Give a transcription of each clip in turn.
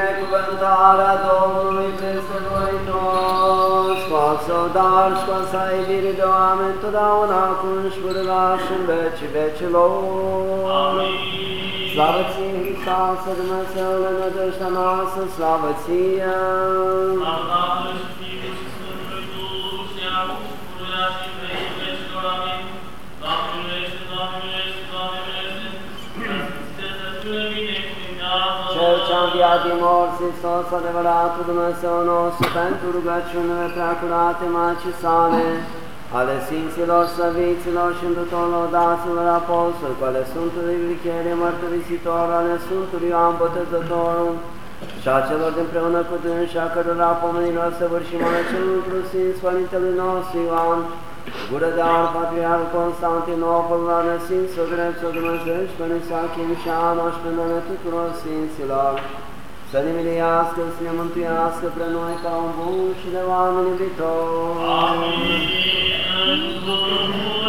binecuvântarea Domnului peste voi toți, scoasă-o dar, scoasă iubire de oameni, totdeauna acum și purga și în vecii vecilor. Amin. Slavă ție, Hristos, Dumnezeule, nădejdea noastră, slavă ție! Slavă înviat din morți, Hristos, adevăratul Dumnezeu nostru, pentru rugăciunile preacurate Maicii sale, ale Sfinților, Săviților și Îndătorilor Daților Apostoli, cu ale Sfântului Glichere, Mărturisitor, ale Sfântului Ioan Botezătorul, și a celor dinpreună cu dânsi, a cărora pomenilor săvârșim ale celui Sfinț, Părintelui nostru Ioan, Gură de Ar, Patriarh Constantinopol, ale Sfinților Dreptul Dumnezeu și Părinții Achim și Ana și pe numele tuturor Sfinților, să ne miliască, să ne mântuiască pre noi ca un bun și de oameni iubitori. Pentru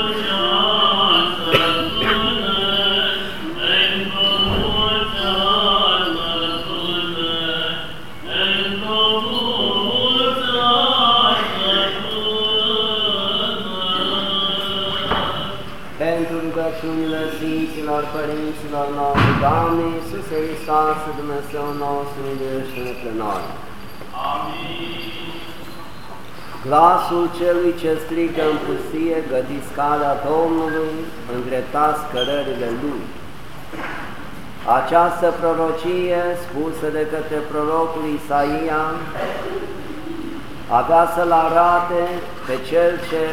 rugăciunile Sfinților Părinților noștri, Doamne Iisuse Hristos, Dumnezeu nostru, miluiește-ne pe noi. Glasul celui ce strigă în pustie, gătiți calea Domnului, îndreptați cărările Lui. Această prorocie, spusă de către prorocul Isaia, avea să-l arate pe cel ce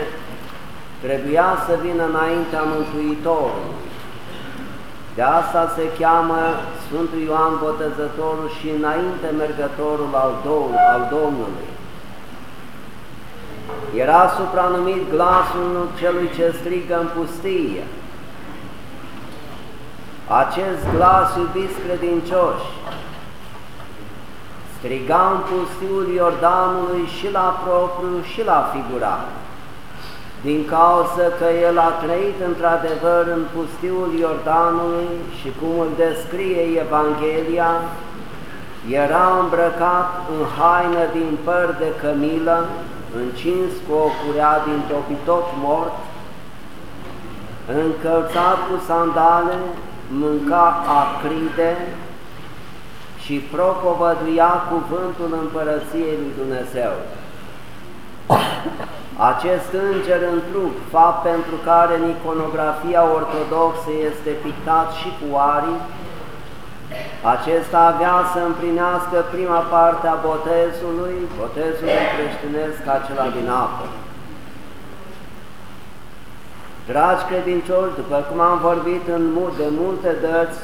trebuia să vină înaintea Mântuitorului. De asta se cheamă Sfântul Ioan Botezătorul și înainte mergătorul al, Dom al Domnului. Era supranumit glasul celui ce strigă în pustie. Acest glas, iubiți credincioși, striga în pustiul Iordanului și la propriu și la figurat din cauza că el a trăit într-adevăr în pustiul Iordanului și cum îl descrie Evanghelia, era îmbrăcat în haină din păr de cămilă, încins cu o curea din topitot mort, încălțat cu sandale, mânca acride și propovăduia cuvântul împărăției lui Dumnezeu. Acest înger în trup, fapt pentru care în iconografia ortodoxă este pictat și cu arii, acesta avea să împlinească prima parte a botezului, botezul creștinesc acela din apă. Dragi credincioși, după cum am vorbit în de multe dăți,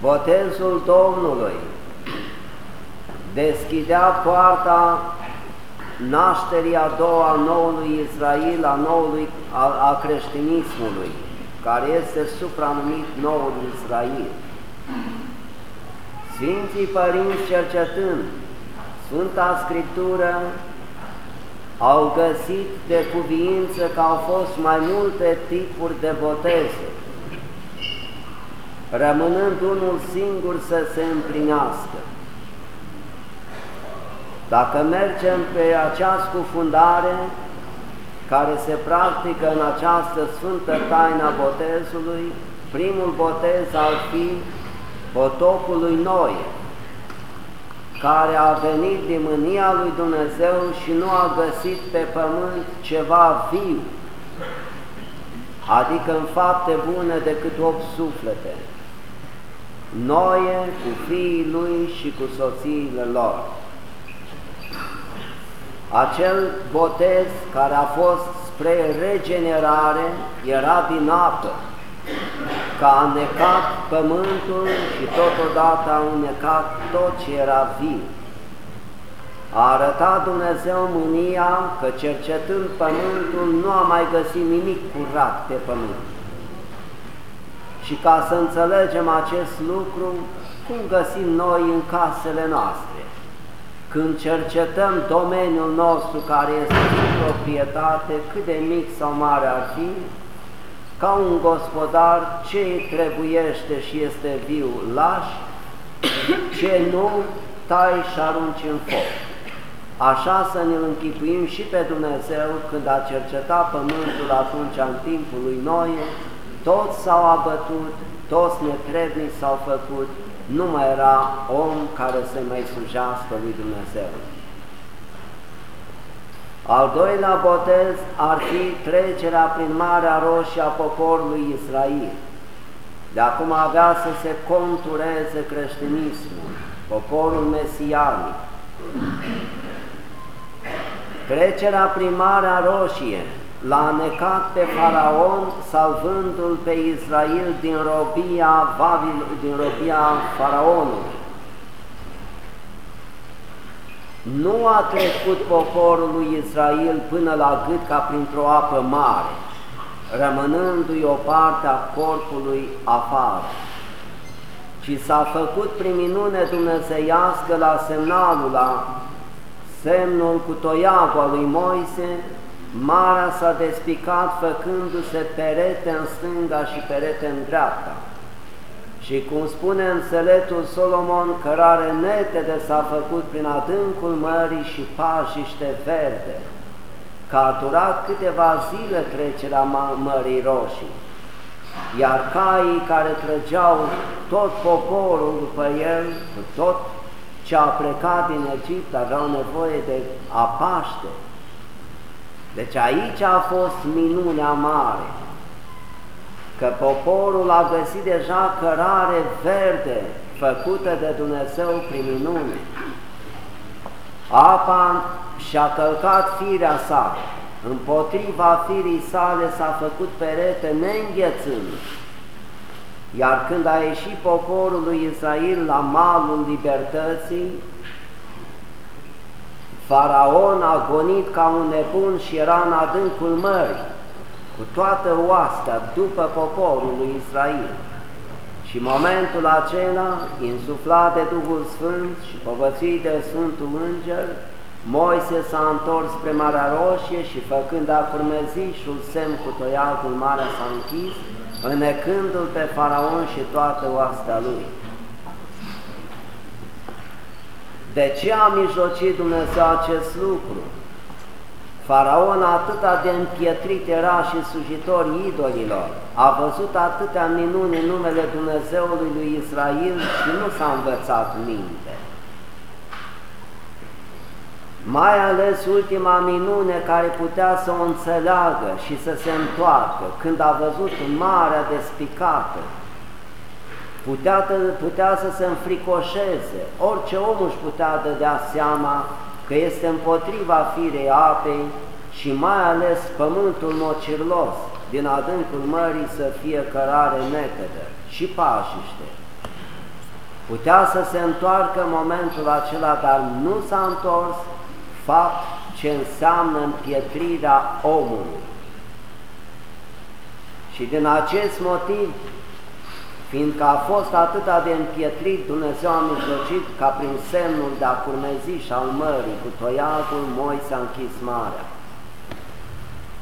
botezul Domnului deschidea poarta nașterii a doua a noului Israel, a, noului, a, a creștinismului, care este supranumit noul Israel. Sfinții Părinți cercetând Sfânta Scriptură au găsit de cuviință că au fost mai multe tipuri de boteze, rămânând unul singur să se împlinească. Dacă mergem pe această cufundare care se practică în această sfântă taina botezului, primul botez ar fi potopul lui Noe, care a venit din mânia lui Dumnezeu și nu a găsit pe pământ ceva viu, adică în fapte bune decât 8 suflete, Noe cu fiii lui și cu soțiile lor. Acel botez care a fost spre regenerare era din apă, că a necat pământul și totodată a unecat tot ce era viu. A arătat Dumnezeu mânia că cercetând pământul nu a mai găsit nimic curat pe pământ. Și ca să înțelegem acest lucru, cum găsim noi în casele noastre? Când cercetăm domeniul nostru care este în proprietate, cât de mic sau mare ar fi, ca un gospodar ce trebuiește și este viu lași, ce nu tai și arunci în foc. Așa să ne-l închipuim și pe Dumnezeu când a cercetat pământul atunci în timpul lui Noe, toți s-au abătut, toți netrebnici s-au făcut, nu mai era om care să mai slujească lui Dumnezeu. Al doilea botez ar fi trecerea prin Marea Roșie a poporului Israel. De acum avea să se contureze creștinismul, poporul mesianic. Trecerea prin Marea Roșie l-a necat pe Faraon, salvându-l pe Israel din robia, Babil, din robia Faraonului. Nu a trecut poporul lui Israel până la gât ca printr-o apă mare, rămânându-i o parte a corpului afară, ci s-a făcut prin minune dumnezeiască la semnalul, la semnul cu toiagul al lui Moise, marea s-a despicat făcându-se perete în stânga și perete în dreapta. Și cum spune înțeletul Solomon, cărare netede s-a făcut prin adâncul mării și pajiște verde, că a durat câteva zile trecerea Mării Roșii, iar caii care trăgeau tot poporul după el, cu tot ce a plecat din Egipt, aveau nevoie de a paște. Deci aici a fost minunea mare, că poporul a găsit deja cărare verde făcută de Dumnezeu prin minune. Apa și-a călcat firea sa, împotriva firii sale s-a făcut perete neînghețând, iar când a ieșit poporul lui Israel la malul libertății, Faraon a gonit ca un nebun și era în adâncul mării cu toată oastea după poporul lui Israel. Și momentul acela, insuflat de Duhul Sfânt și povățuit de Sfântul Înger, Moise s-a întors spre Marea Roșie și făcând acurmezișul semn cu toiagul mare s-a închis, înecându-l pe Faraon și toată oastea lui. De ce a mijlocit Dumnezeu acest lucru? Faraon atâta de împietrit era și sujitor idolilor, a văzut atâtea minuni în numele Dumnezeului lui Israel și nu s-a învățat minte. Mai ales ultima minune care putea să o înțeleagă și să se întoarcă, când a văzut marea despicată, putea, putea să se înfricoșeze, orice om își putea dădea seama că este împotriva firei apei și mai ales pământul nocirlos din adâncul mării să fie cărare netedă și pașiște. Putea să se întoarcă în momentul acela, dar nu s-a întors, fapt ce înseamnă împietrirea omului. Și din acest motiv fiindcă a fost atâta de împietrit, Dumnezeu a mijlocit ca prin semnul de a curmezi și al mării cu toiagul Moise a închis marea.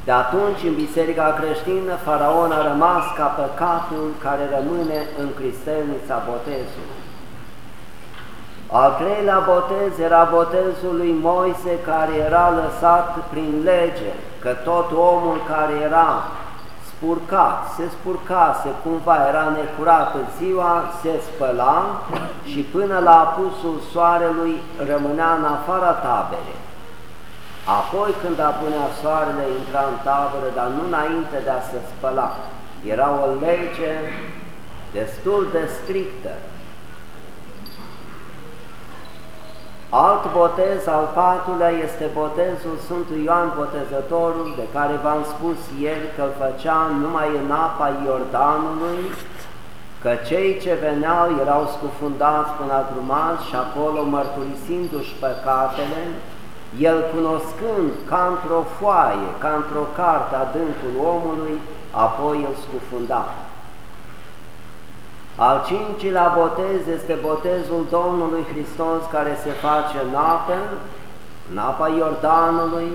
De atunci, în biserica creștină, Faraon a rămas ca păcatul care rămâne în cristelnița botezului. Al treilea botez era botezul lui Moise care era lăsat prin lege, că tot omul care era spurcat, se spurcase, cumva era necurată ziua, se spăla și până la apusul soarelui rămânea în afara tabere. Apoi când apunea soarele, intra în tabără, dar nu înainte de a se spăla. Era o lege destul de strictă. Alt botez, al patrulea, este botezul Sfântului Ioan Botezătorul, de care v-am spus ieri că îl făcea numai în apa Iordanului, că cei ce veneau erau scufundați până agrumați și acolo mărturisindu-și păcatele, el cunoscând ca într-o foaie, ca într-o carte adâncul omului, apoi îl scufunda. Al cincilea botez este botezul Domnului Hristos care se face în apă, în apa Iordanului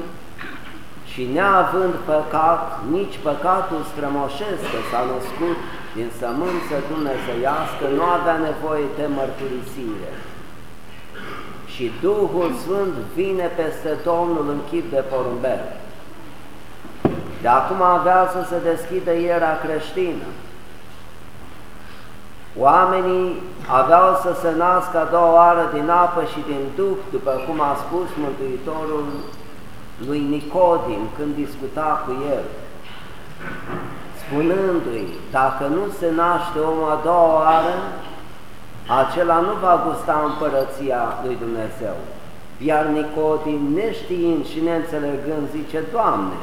și neavând păcat, nici păcatul strămoșesc că s-a născut din sămânță dumnezeiască, nu avea nevoie de mărturisire. Și Duhul Sfânt vine peste Domnul în chip de porumbel. De acum avea să se deschidă era creștină. Oamenii aveau să se nască a doua oară din apă și din Duh, după cum a spus Mântuitorul lui Nicodim când discuta cu el, spunându-i, dacă nu se naște omul a doua oară, acela nu va gusta împărăția lui Dumnezeu. Iar Nicodim, neștiind și neînțelegând, zice, Doamne,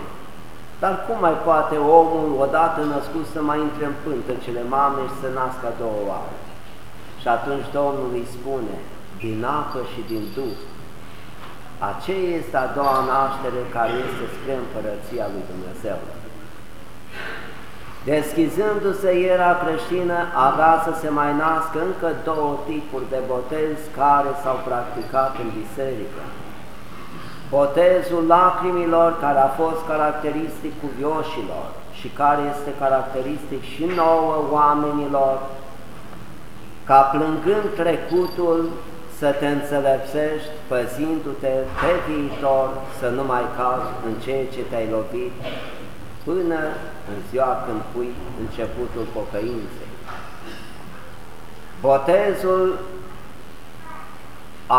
dar cum mai poate omul, odată născut, să mai intre în pântecele mamei și să nască a doua oară? Și atunci Domnul îi spune, din apă și din Duh, aceea este a doua naștere care este spre împărăția lui Dumnezeu. Deschizându-se era creștină, avea să se mai nască încă două tipuri de botez care s-au practicat în biserică. Botezul lacrimilor, care a fost caracteristic cuvioșilor și care este caracteristic și nouă oamenilor, ca plângând trecutul să te înțelepsești, păzindu-te pe viitor să nu mai cazi în ceea ce te-ai lovit până în ziua când pui începutul pocăinței. Botezul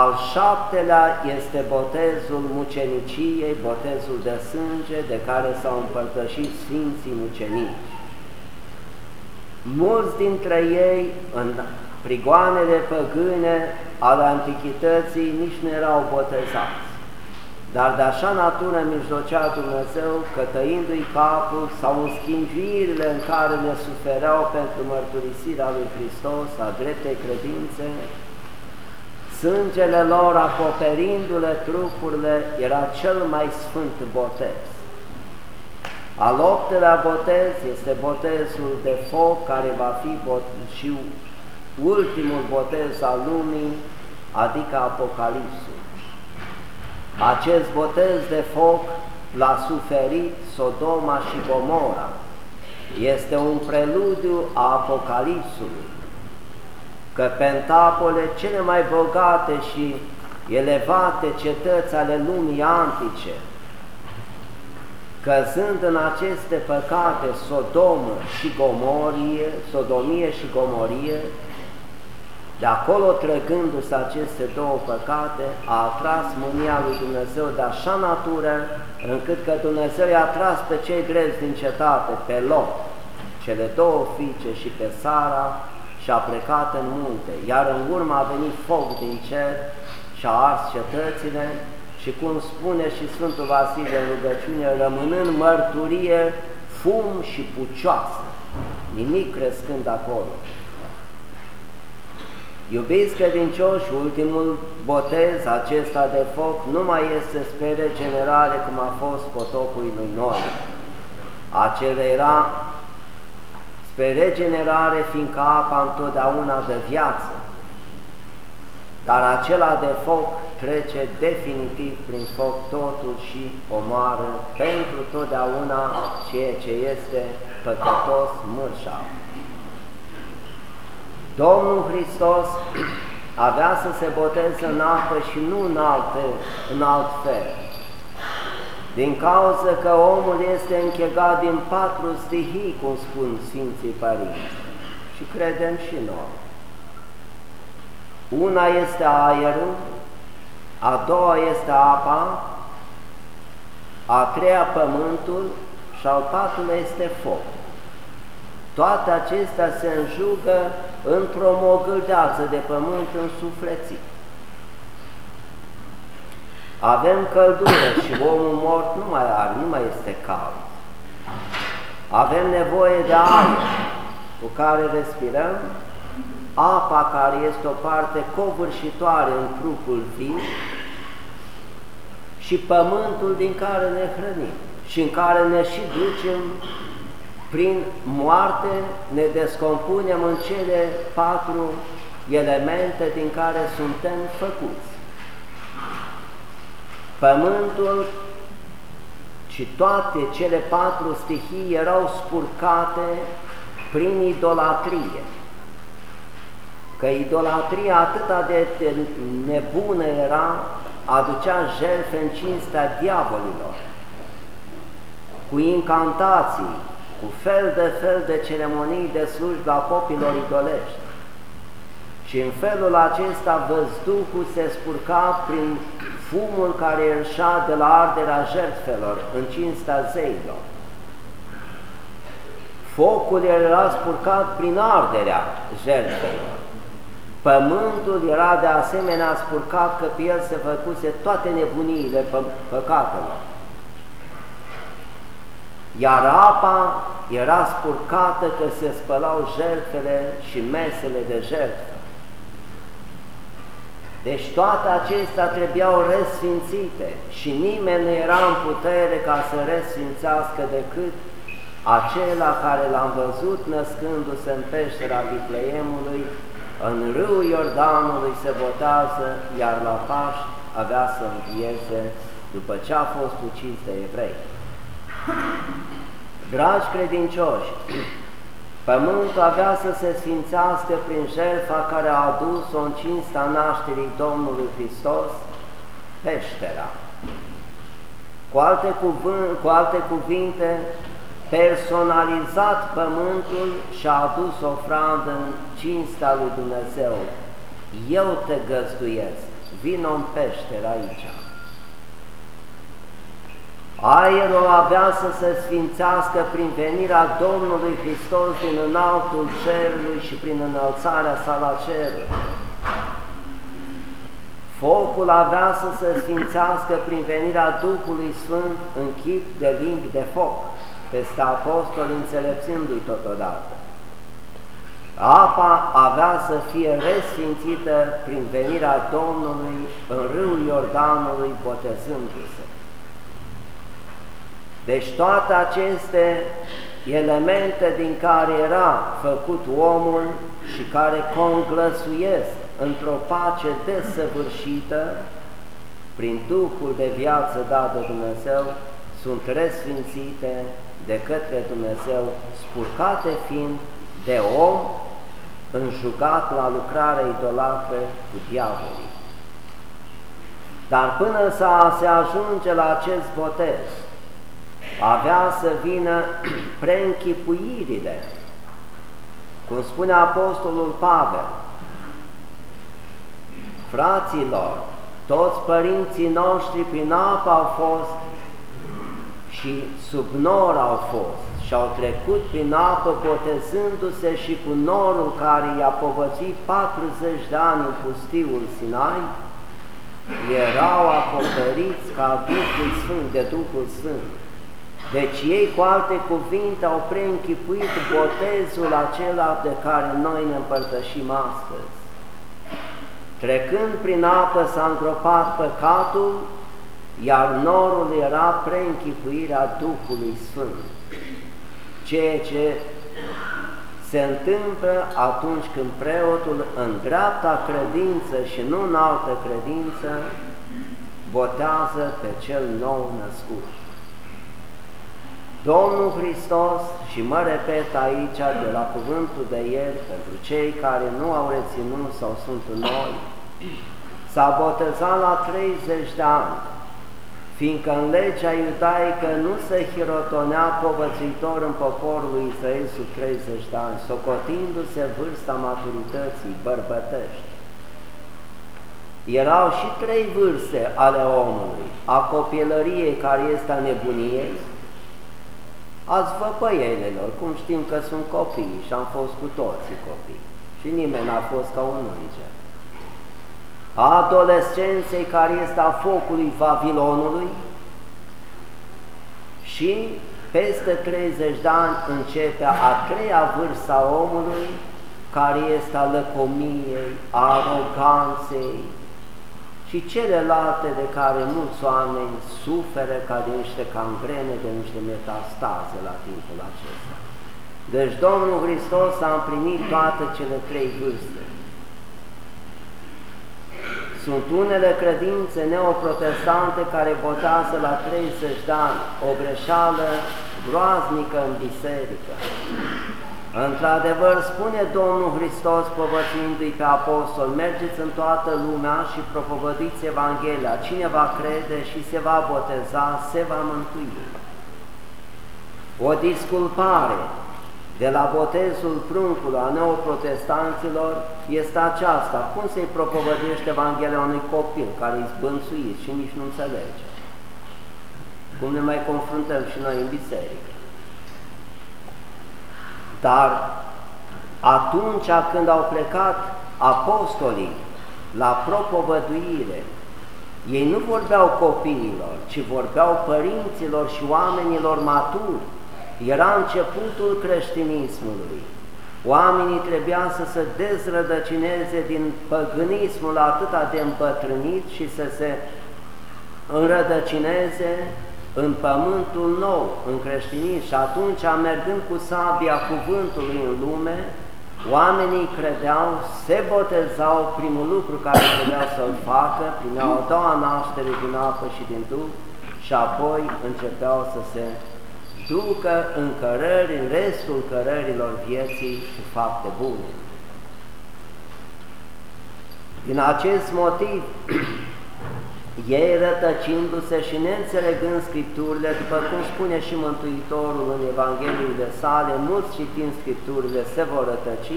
al șaptelea este botezul muceniciei, botezul de sânge de care s-au împărtășit Sfinții Mucenici. Mulți dintre ei, în prigoanele păgâne ale antichității, nici nu erau botezați. Dar de așa natură mijlocea Dumnezeu că tăindu-i capul sau în schimbirile în care ne sufereau pentru mărturisirea lui Hristos a dreptei credințe, sângele lor acoperindu-le trupurile era cel mai sfânt botez. Al optelea botez este botezul de foc care va fi și ultimul botez al lumii, adică Apocalipsul. Acest botez de foc l-a suferit Sodoma și Gomora. Este un preludiu a Apocalipsului, că pentapole cele mai bogate și elevate cetăți ale lumii antice, căzând în aceste păcate Sodomă și Gomorie, Sodomie și Gomorie, de acolo, trăgându-se aceste două păcate, a atras mânia lui Dumnezeu de așa natură, încât că Dumnezeu i-a atras pe cei grezi din cetate, pe loc, cele două fiice și pe Sara, și a plecat în munte, iar în urmă a venit foc din cer și a ars cetățile și cum spune și Sfântul Vasile în rugăciune, rămânând mărturie, fum și pucioasă, nimic crescând acolo. Iubiți credincioși, ultimul botez acesta de foc nu mai este spre regenerare cum a fost potopul lui Noi. Acela era spre regenerare, fiindcă apa întotdeauna de viață, dar acela de foc trece definitiv prin foc totul și omoară pentru totdeauna ceea ce este păcătos mărșav. Domnul Hristos avea să se boteze în apă și nu în, alte, în alt fel. Din cauza că omul este închegat din patru stihii, cum spun Sfinții Părinți, și credem și noi. Una este aerul, a doua este apa, a treia pământul și al patrulea este foc. Toate acestea se înjugă într-o mogâldeață de pământ însuflețit. Avem căldură și omul mort nu mai are, nu mai este cald. Avem nevoie de aer cu care respirăm, apa care este o parte covârșitoare în trupul viu și pământul din care ne hrănim și în care ne și ducem prin moarte, ne descompunem în cele patru elemente din care suntem făcuți. Pământul și toate cele patru stihii erau spurcate prin idolatrie. Că idolatria atâta de nebună era, aducea jertfe în cinstea diavolilor, cu incantații, cu fel de fel de ceremonii de slujba popilor idolești. Și în felul acesta văzduhul se spurca prin fumul care ieșea de la arderea jertfelor în cinstea zeilor. Focul era spurcat prin arderea jertfelor. Pământul era de asemenea spurcat că pe el se făcuse toate nebuniile pă păcatelor. Iar apa era spurcată că se spălau jertfele și mesele de jertfă. Deci toate acestea trebuiau resfințite și nimeni nu era în putere ca să resfințească decât acela care l-am văzut născându-se în peștera Vitleemului, în râul Iordanului se botează, iar la Paști avea să învieze după ce a fost ucis de evrei. Dragi credincioși, Pământul avea să se sfințească prin jertfa care a adus-o în cinsta nașterii Domnului Hristos, peștera. Cu alte, cuvânt, cu alte cuvinte, personalizat pământul și a adus ofrandă în cinsta lui Dumnezeu. Eu te găzduiesc, vino în peșteră aici. Aerul avea să se sfințească prin venirea Domnului Hristos din înaltul cerului și prin înălțarea sa la cerul. Focul avea să se sfințească prin venirea Duhului Sfânt în chip de limbi de foc, peste apostol înțelepțându-i totodată. Apa avea să fie resfințită prin venirea Domnului în râul Iordanului botezându-se. Deci toate aceste elemente din care era făcut omul și care conglăsuiesc într-o pace desăvârșită, prin Duhul de viață dat de Dumnezeu, sunt resfințite de către Dumnezeu, spurcate fiind de om înjugat la lucrarea idolatră cu diavolii. Dar până să se ajunge la acest botez, avea să vină preînchipuirile, cum spune Apostolul Pavel, fraților, toți părinții noștri prin apă au fost și sub nor au fost și au trecut prin apă botezându-se și cu norul care i-a povățit 40 de ani în pustiul Sinai, erau acoperiți ca Duhul Sfânt, de Duhul Sfânt. Deci ei, cu alte cuvinte, au preînchipuit botezul acela de care noi ne împărtășim astăzi. Trecând prin apă s-a îngropat păcatul, iar norul era preînchipuirea Duhului Sfânt, ceea ce se întâmplă atunci când preotul în dreapta credință și nu în altă credință botează pe cel nou născut. Domnul Hristos, și mă repet aici de la cuvântul de ieri, pentru cei care nu au reținut sau sunt în noi, s-a botezat la 30 de ani, fiindcă în legea iudaică nu se hirotonea povățuitor în poporul lui Israel sub 30 de ani, socotindu-se vârsta maturității bărbătești. Erau și trei vârste ale omului, a copilăriei care este a nebuniei, Ați văpăielelor, cum știm că sunt copii și am fost cu toții copii și nimeni n-a fost ca un înger. A adolescenței care este a focului Vavilonului și peste 30 de ani începe a treia vârstă a omului care este a lăcomiei, a aroganței, și celelalte de care mulți oameni suferă ca de niște cangrene, de niște metastaze la timpul acesta. Deci Domnul Hristos a împlinit toate cele trei vârste. Sunt unele credințe neoprotestante care botează la 30 de ani, o greșeală groaznică în biserică. Într-adevăr, spune Domnul Hristos, povățuindu-i pe apostol, mergeți în toată lumea și propovădiți Evanghelia. Cine va crede și se va boteza, se va mântui. O disculpare de la botezul pruncului a neoprotestanților este aceasta. Cum să-i propovădești Evanghelia unui copil care e zbânțuit și nici nu înțelege? Cum ne mai confruntăm și noi în biserică. Dar atunci când au plecat apostolii la propovăduire, ei nu vorbeau copiilor, ci vorbeau părinților și oamenilor maturi. Era începutul creștinismului. Oamenii trebuia să se dezrădăcineze din păgânismul atâta de împătrânit și să se înrădăcineze în pământul nou, în creștinism și atunci, mergând cu sabia cuvântului în lume, oamenii credeau, se botezau, primul lucru care trebuia să-l facă, primeau a doua naștere din apă și din Duh și apoi începeau să se ducă în cărări, în restul cărărilor vieții și fapte bune. Din acest motiv, ei rătăcindu-se și neînțelegând Scripturile, după cum spune și Mântuitorul în Evangheliile sale, mulți citind Scripturile se vor rătăci,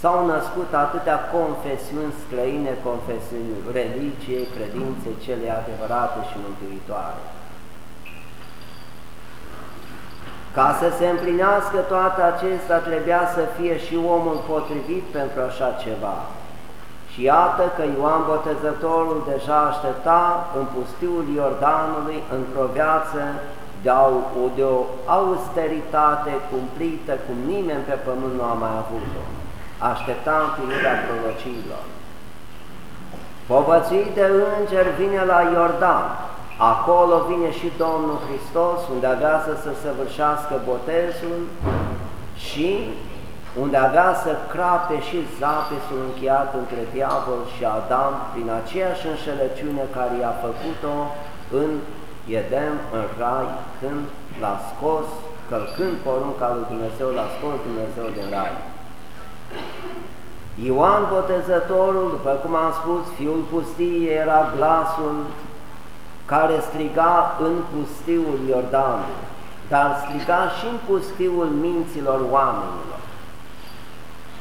s-au născut atâtea confesiuni străine, confesiuni religiei, credințe, cele adevărate și mântuitoare. Ca să se împlinească toate acestea, trebuia să fie și omul potrivit pentru așa ceva. Și iată că Ioan Botezătorul deja aștepta în pustiul Iordanului într-o viață de o, de o austeritate cumplită cum nimeni pe pământ nu a mai avut-o. Aștepta împlinirea prorociilor. Povățuit de înger vine la Iordan, acolo vine și Domnul Hristos, unde avea să se săvârșească botezul și unde avea să crape și zapesul încheiat între diavol și Adam prin aceeași înșelăciune care i-a făcut-o în Edem, în Rai, când l-a scos, călcând porunca lui Dumnezeu, l-a scos Dumnezeu din Rai. Ioan Botezătorul, după cum am spus, fiul pustiei era glasul care striga în pustiul Iordanului, dar striga și în pustiul minților oamenilor.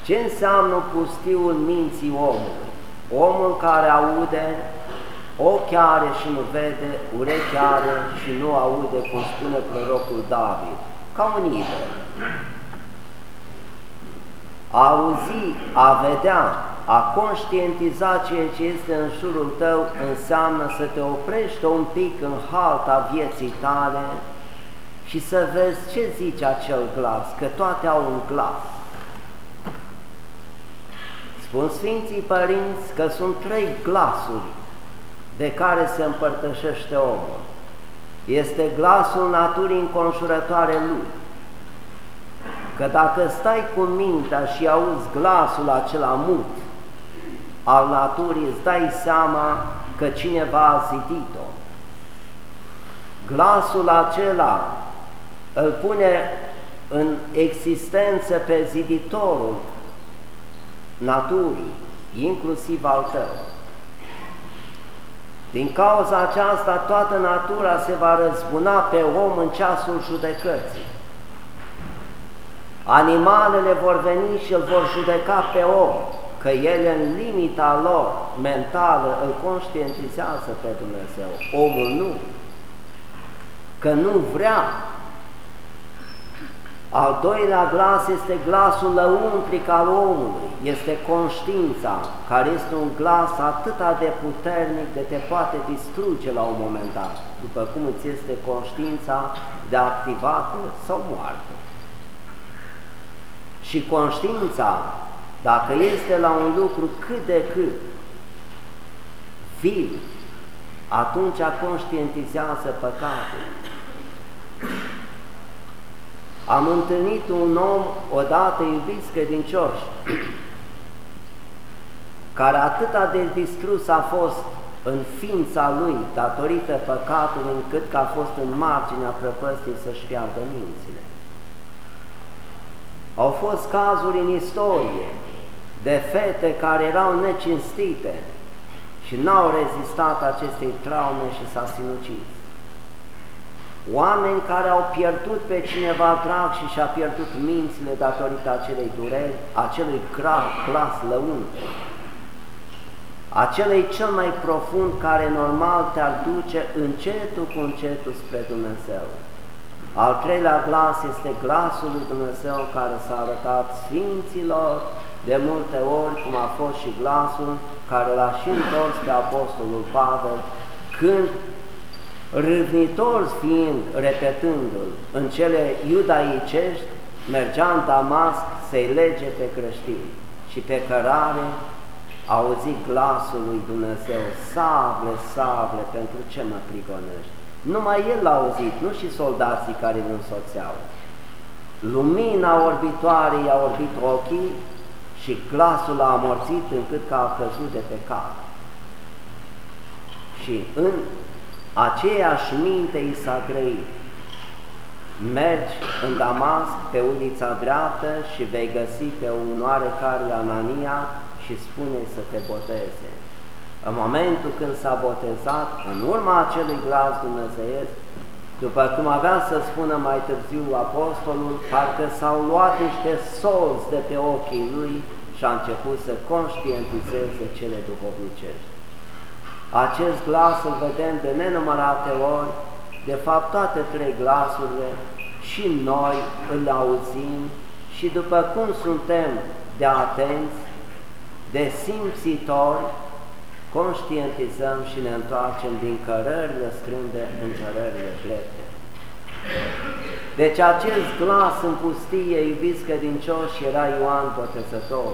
Ce înseamnă pustiul minții omului? Omul care aude, ochi are și nu vede, urechi are și nu aude, cum spune prorocul David, ca un idol. A auzi, a vedea, a conștientiza ceea ce este în jurul tău înseamnă să te oprești un pic în halta vieții tale și să vezi ce zice acel glas, că toate au un glas. Spun Sfinții Părinți că sunt trei glasuri de care se împărtășește omul. Este glasul naturii înconjurătoare lui. Că dacă stai cu mintea și auzi glasul acela mut al naturii, îți dai seama că cineva a zidit-o. Glasul acela îl pune în existență pe ziditorul naturii, inclusiv al tău. Din cauza aceasta, toată natura se va răzbuna pe om în ceasul judecății. Animalele vor veni și îl vor judeca pe om, că ele în limita lor mentală îl conștientizează pe Dumnezeu. Omul nu, că nu vrea al doilea glas este glasul lăuntric al omului, este conștiința, care este un glas atât de puternic de te poate distruge la un moment dat, după cum îți este conștiința de activată sau moartă. Și conștiința, dacă este la un lucru cât de cât viu, atunci conștientizează păcatul am întâlnit un om odată, iubiți credincioși, care atâta de distrus a fost în ființa lui, datorită păcatului, încât că a fost în marginea prăpăstii să-și piardă mințile. Au fost cazuri în istorie de fete care erau necinstite și n-au rezistat acestei traume și s-a sinucis. Oameni care au pierdut pe cineva drag și și-a pierdut mințile datorită acelei dureri, acelui clas lăuntru acela e cel mai profund care normal te-ar duce încetul cu încetul spre Dumnezeu. Al treilea glas este glasul lui Dumnezeu care s-a arătat Sfinților de multe ori, cum a fost și glasul care l-a și întors pe Apostolul Pavel, când râvnitor fiind, repetându-l, în cele iudaicești, mergea în Damasc să-i lege pe creștini și pe cărare auzit glasul lui Dumnezeu, sable, sable, pentru ce mă prigonești? Numai el l-a auzit, nu și soldații care îl însoțeau. Lumina orbitoare i-a orbit ochii și glasul l-a amorțit încât că a căzut de pe cap. Și în aceeași minte i s-a grăit. Mergi în Damasc pe ulița dreaptă și vei găsi pe un oarecare Anania și spune să te boteze. În momentul când s-a botezat, în urma acelui glas dumnezeiesc, după cum avea să spună mai târziu apostolul, parcă s-au luat niște solzi de pe ochii lui și a început să conștientizeze cele duhovnicești. Acest glas îl vedem de nenumărate ori, de fapt toate trei glasurile și noi îl auzim și după cum suntem de atenți, de simțitori, conștientizăm și ne întoarcem din cărările strânde în cărările drepte. Deci acest glas în pustie, iubiți credincioși, era Ioan Botezător.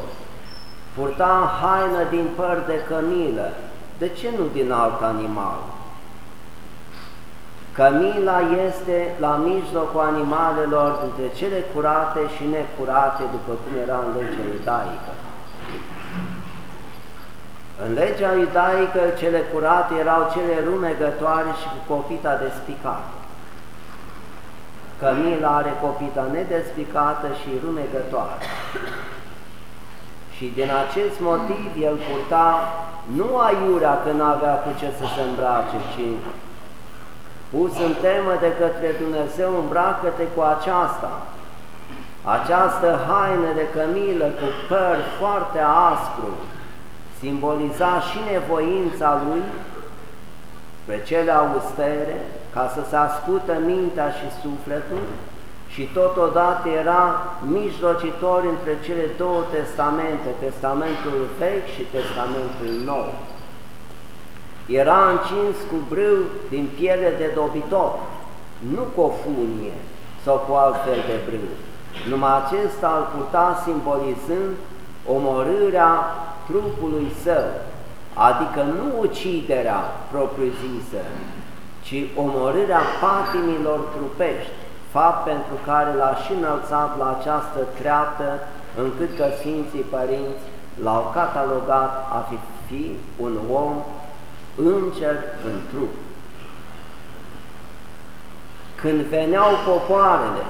Purta haină din păr de cămilă, de ce nu din alt animal? Cămila este la mijlocul animalelor dintre cele curate și necurate, după cum era în legea iudaică. În legea iudaică, cele curate erau cele rumegătoare și cu copita despicată. Cămila are copita nedespicată și rumegătoare. Și din acest motiv el purta nu aiurea că n-avea cu ce să se îmbrace, ci pus în temă de către Dumnezeu, îmbracă-te cu aceasta. Această haină de cămilă cu păr foarte aspru, simboliza și nevoința lui pe cele austere, ca să se ascută mintea și sufletul și totodată era mijlocitor între cele două testamente, testamentul vechi și testamentul nou. Era încins cu brâu din piele de dobitoc, nu cu o funie sau cu altfel de brâu. Numai acesta îl putea simbolizând omorârea trupului său, adică nu uciderea propriu-zisă, ci omorârea patimilor trupești, fapt pentru care l-a și înălțat la această treaptă, încât că Sfinții Părinți l-au catalogat a fi, fi un om înger în trup. Când veneau popoarele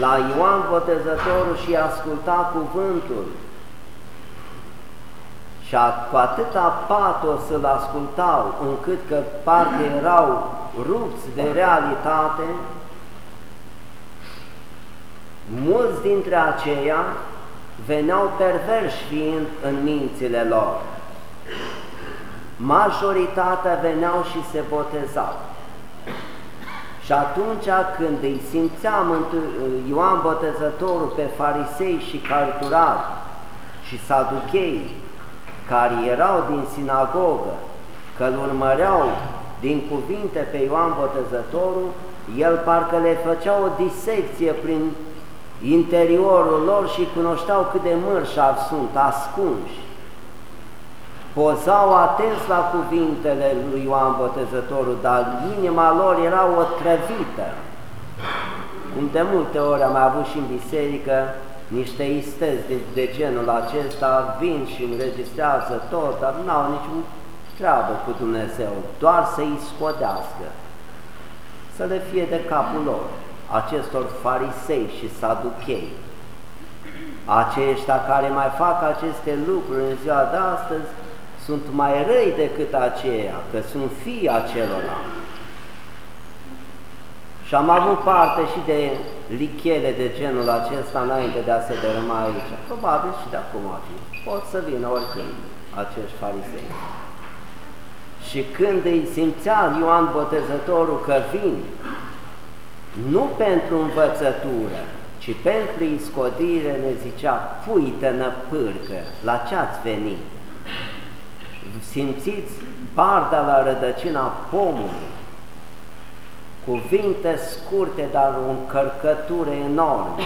la Ioan Botezătorul și asculta cuvântul și cu atâta patos să-l ascultau, încât că parcă erau rupți de realitate, mulți dintre aceia veneau perverși fiind în mințile lor. Majoritatea veneau și se botezau. Și atunci când îi simțeam Ioan Botezătorul pe farisei și carturari și saduchei, care erau din sinagogă, că îl urmăreau din cuvinte pe Ioan Botezătorul, el parcă le făcea o disecție prin interiorul lor și cunoșteau cât de mărșavi sunt, ascunși. Pozau atenți la cuvintele lui Ioan Botezătorul, dar inima lor era o trăvită. Cum de multe ori am avut și în biserică niște istezi de, de genul acesta vin și înregistrează tot, dar nu au niciun treabă cu Dumnezeu, doar să-i scodească, să le fie de capul lor, acestor farisei și saduchei, aceștia care mai fac aceste lucruri în ziua de astăzi sunt mai răi decât aceia, că sunt fii acelora. Și am avut parte și de lichele de genul acesta înainte de a se dărâma aici. Probabil și de acum a fi. Pot să vină oricând acești farisei. Și când îi simțea Ioan Botezătorul că vin, nu pentru învățătură, ci pentru iscodire ne zicea, pui-te năpârcă, la ce ați venit? Simțiți barda la rădăcina pomului, cuvinte scurte, dar o încărcătură enormă.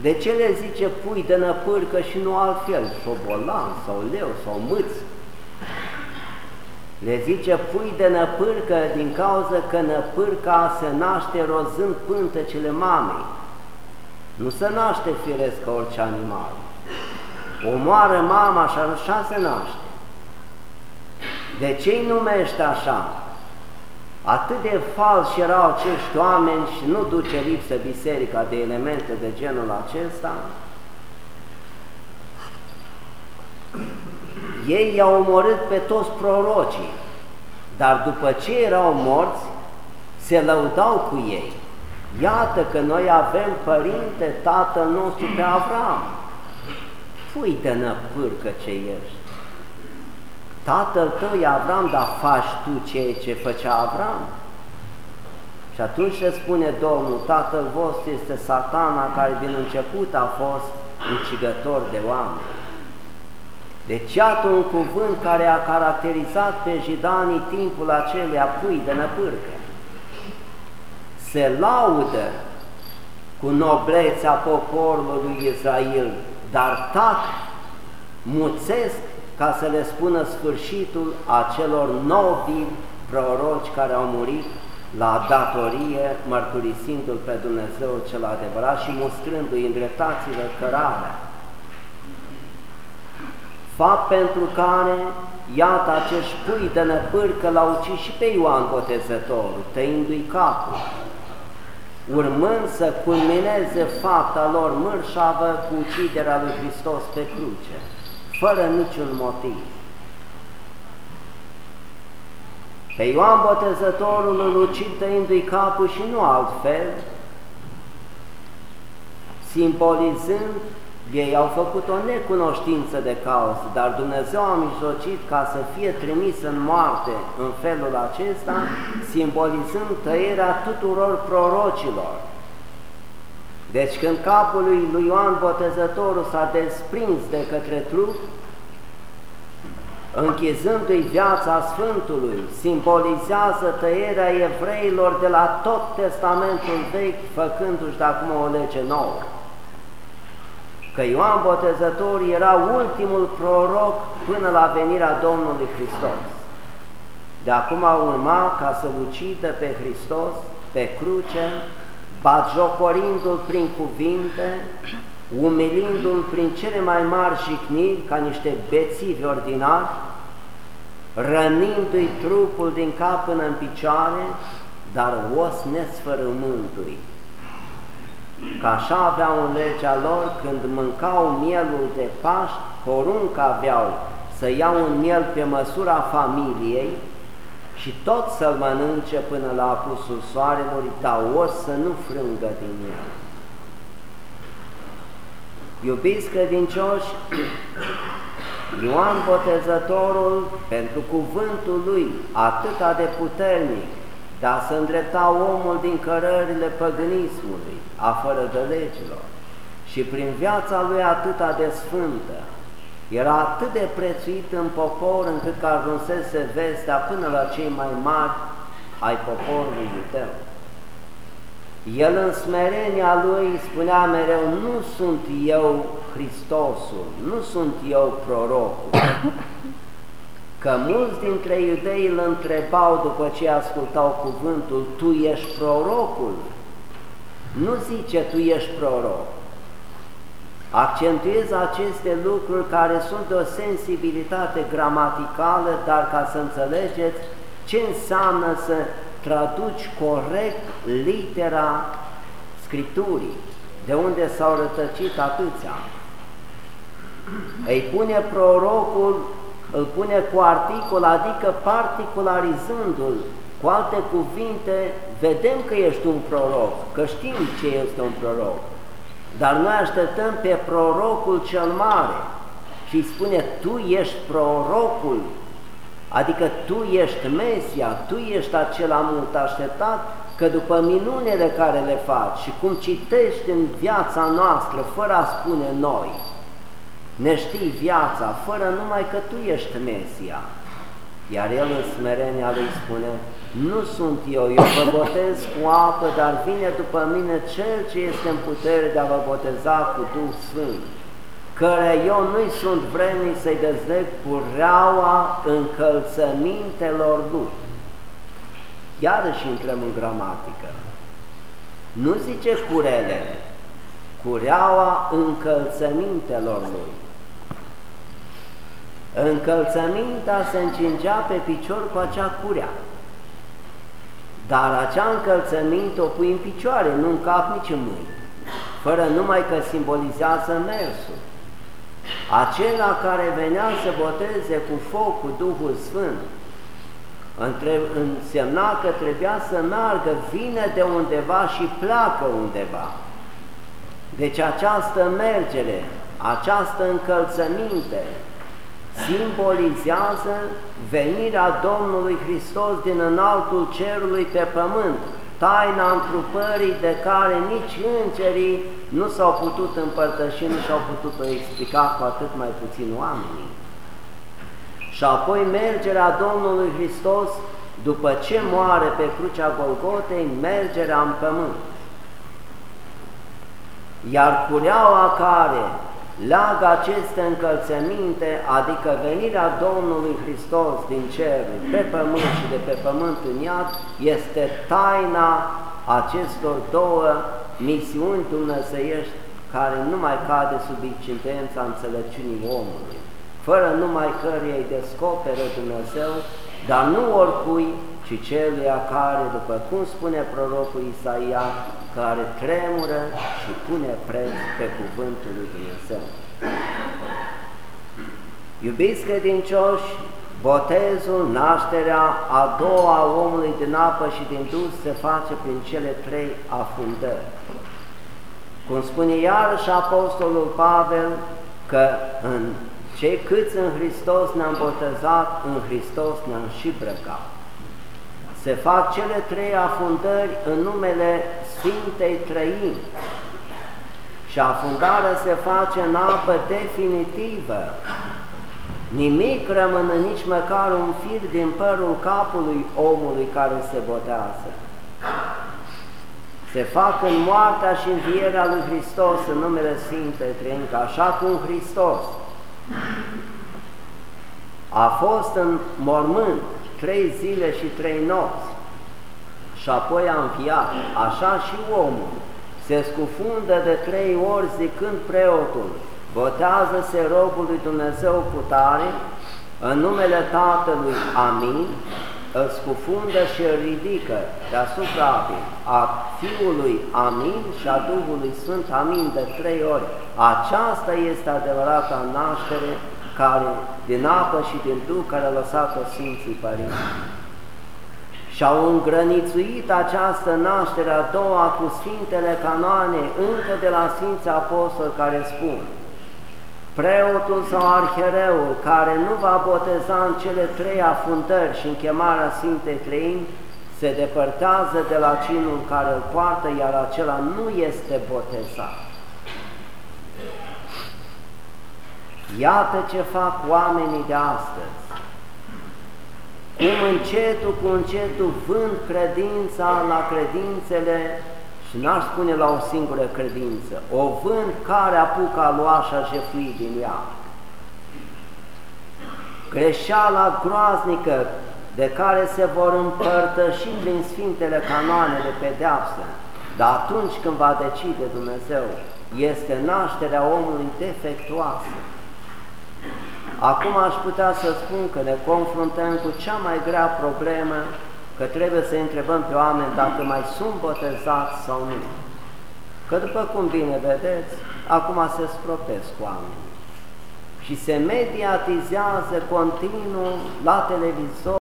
De ce le zice pui de năpârcă și nu altfel, șobolan sau leu sau mâț? Le zice pui de năpârcă din cauza că năpârca se naște rozând pântecele mamei. Nu se naște firesc ca orice animal. Omoară mama și așa se naște. De ce îi numește așa? Atât de falși erau acești oameni și nu duce lipsă biserica de elemente de genul acesta, ei i-au omorât pe toți prorocii, dar după ce erau morți, se lăudau cu ei. Iată că noi avem părinte, tatăl nostru pe Avram. Pui de năpârcă ce ești. Tatăl tău e Avram, dar faci tu ceea ce făcea Avram? Și atunci se spune Domnul, tatăl vostru este satana care din început a fost ucigător de oameni. Deci iată un cuvânt care a caracterizat pe jidanii timpul acelea pui de năpârcă. Se laudă cu noblețea poporului Israel, dar tac, muțesc ca să le spună sfârșitul acelor nobili proroci care au murit la datorie, mărturisindu-L pe Dumnezeu cel adevărat și mustrându-i îndreptați-vă cărarea. Fapt pentru care, iată, acești pui de năpârcă l-au ucis și pe Ioan Botezătorul, tăindu-i capul, urmând să culmineze fapta lor mărșavă cu uciderea lui Hristos pe cruce fără niciun motiv. Pe Ioan Botezătorul îl ucid tăindu-i capul și nu altfel, simbolizând, ei au făcut o necunoștință de cauză, dar Dumnezeu a mijlocit ca să fie trimis în moarte în felul acesta, simbolizând tăierea tuturor prorocilor, deci când capul lui, lui Ioan Botezătorul s-a desprins de către trup, închizându-i viața Sfântului, simbolizează tăierea evreilor de la tot Testamentul vechi, făcându-și de acum o lege nouă. Că Ioan Botezător era ultimul proroc până la venirea Domnului Hristos. De acum urma ca să ucidă pe Hristos pe cruce, batjocorindu-l prin cuvinte, umilindu-l prin cele mai mari jigniri ca niște bețivi ordinari, rănindu-i trupul din cap până în picioare, dar os nesfărâmându-i. Că așa aveau în legea lor când mâncau mielul de Paști, porunca aveau să iau un miel pe măsura familiei, și tot să-l mănânce până la apusul soarelor, dar o să nu frângă din el. Iubiți credincioși, Ioan Botezătorul, pentru cuvântul lui atâta de puternic, dar să îndrepta omul din cărările păgânismului, a fără de legilor, și prin viața lui atâta de sfântă, era atât de prețuit în popor încât că ajunsese vestea până la cei mai mari ai poporului iudeu. El în smerenia lui spunea mereu, nu sunt eu Hristosul, nu sunt eu prorocul. Că mulți dintre iudei îl întrebau după ce ascultau cuvântul, tu ești prorocul? Nu zice tu ești proroc, Accentuez aceste lucruri care sunt de o sensibilitate gramaticală, dar ca să înțelegeți ce înseamnă să traduci corect litera Scripturii, de unde s-au rătăcit atâția. Îi pune prorocul, îl pune cu articol, adică particularizându-l. Cu alte cuvinte, vedem că ești un proroc, că știm ce este un proroc, dar noi așteptăm pe prorocul cel mare și îi spune, tu ești prorocul, adică tu ești Mesia, tu ești acela mult așteptat, că după minunile care le faci și cum citești în viața noastră, fără a spune noi, ne știi viața, fără numai că tu ești Mesia. Iar el în smerenia lui spune, nu sunt eu, eu vă botez cu apă, dar vine după mine cel ce este în putere de a vă boteza cu Duh Sfânt, care eu nu-i sunt vrednic să-i dezleg reaua încălțămintelor lui. Iarăși intrăm în gramatică. Nu zice curelele, cureaua încălțămintelor lui. Încălțămintea se încingea pe picior cu acea curea. Dar acea încălțăminte o pui în picioare, nu în cap, nici în mâini, fără numai că simbolizează mersul. Acela care venea să boteze cu foc, cu Duhul Sfânt, însemna că trebuia să meargă, vine de undeva și pleacă undeva. Deci această mergere, această încălțăminte, simbolizează venirea Domnului Hristos din înaltul cerului pe pământ, taina întrupării de care nici îngerii nu s-au putut împărtăși, nu și-au putut o explica cu atât mai puțin oamenii. Și apoi mergerea Domnului Hristos, după ce moare pe crucea Golgotei, mergerea în pământ. Iar cureaua care leagă aceste încălțăminte, adică venirea Domnului Hristos din cer pe pământ și de pe pământ în iad, este taina acestor două misiuni dumnezeiești care nu mai cade sub incidența înțelepciunii omului, fără numai căruia îi descoperă Dumnezeu, dar nu oricui, ci celuia care, după cum spune prorocul Isaia, care tremură și pune preț pe cuvântul lui Dumnezeu. Iubiți credincioși, botezul, nașterea a doua a omului din apă și din dus se face prin cele trei afundări. Cum spune iarăși Apostolul Pavel că în cei câți în Hristos ne-am botezat, în Hristos ne-am și brăcat. Se fac cele trei afundări în numele Sfintei Trăini și afundarea se face în apă definitivă. Nimic rămâne nici măcar un fir din părul capului omului care se botează. Se fac în moartea și învierea lui Hristos în numele Sfintei Trăini, așa cum Hristos a fost în mormânt trei zile și trei nopți. Și apoi a înviat, așa și omul. Se scufundă de trei ori zicând preotul, botează-se robul lui Dumnezeu cu tare, în numele Tatălui, amin, îl scufundă și îl ridică deasupra apei, a Fiului, amin, și a Duhului Sfânt, amin, de trei ori. Aceasta este adevărata naștere care, din apă și din Duh care a lăsat-o Sfinții Părinți și au îngrănițuit această naștere a doua cu Sfintele Canoane încă de la Sfinții Apostoli care spun Preotul sau arhereul care nu va boteza în cele trei afundări și în chemarea Sfintei Treimi se depărtează de la cinul care îl poartă, iar acela nu este botezat. Iată ce fac oamenii de astăzi cum încetul cu încetul vând credința la credințele și n-aș spune la o singură credință, o vând care apucă a lua și a jefui din ea. Greșeala groaznică de care se vor împărtăși din Sfintele Canoane de pedeapsă, Dar atunci când va decide Dumnezeu, este nașterea omului defectuoasă. Acum aș putea să spun că ne confruntăm cu cea mai grea problemă, că trebuie să întrebăm pe oameni dacă mai sunt botezați sau nu. Că după cum bine vedeți, acum se stropesc oamenii și se mediatizează continuu la televizor,